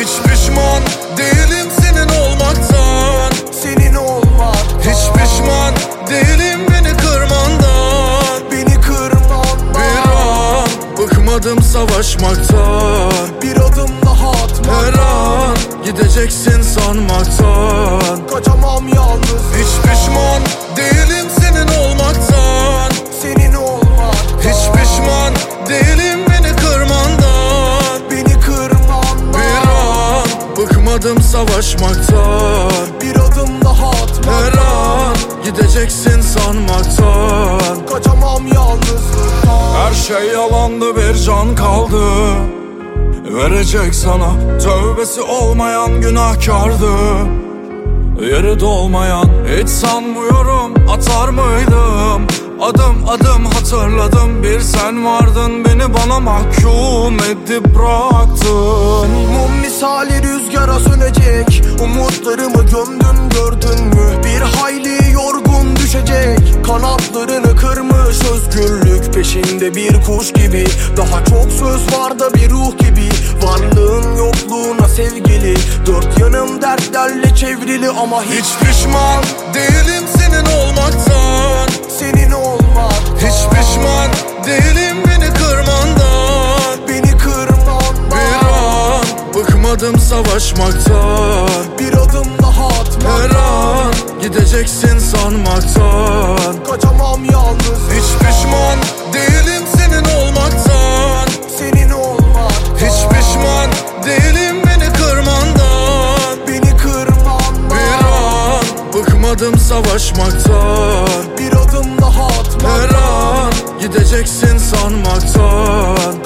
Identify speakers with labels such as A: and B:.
A: Hiç pişman değilim senin olmaktan.
B: Senin olmak.
A: Hiç pişman değilim beni kırmandan.
B: Beni kırman
A: Bir an bıkmadım savaşmaktan.
B: Bir adım daha atma
A: Her an gideceksin sanmaktan.
B: Kaçamam yalnız.
A: Hiç pişman bıkmadım savaşmaktan.
B: Bir adım daha atma
A: Her an gideceksin sanmaktan.
B: Kaçamam yalnızlıktan.
A: Her şey yalandı bir can kaldı. Verecek sana tövbesi olmayan günahkardı. Yeri dolmayan hiç sanmıyorum atar mıydım? Adım adım hatırladım. Bir sen vardın Beni bana mahkum edip bıraktın.
B: Mum misali rüzgara sönecek. Umutlarımı gömdün gördün mü? Bir hayli yorgun düşecek. Kanatlarını kırmış özgürlük Peşinde bir kuş gibi. Daha çok söz var da bir ruh gibi. Varlığın yokluğuna sevgili. Dört yanım dertlerle çevrili ama hiç
A: Hiç pişman değilim bıkmadım savaşmaktan
B: Bir adım daha atma
A: Her an gideceksin sanmaktan.
B: Kaçamam yalnız.
A: Hiç pişman değilim senin olmaktan.
B: Senin olmak.
A: Hiç pişman değilim beni kırmandan.
B: Beni kırman
A: Bir an bıkmadım savaşmaktan.
B: Bir adım daha atma
A: Her an gideceksin sanmaktan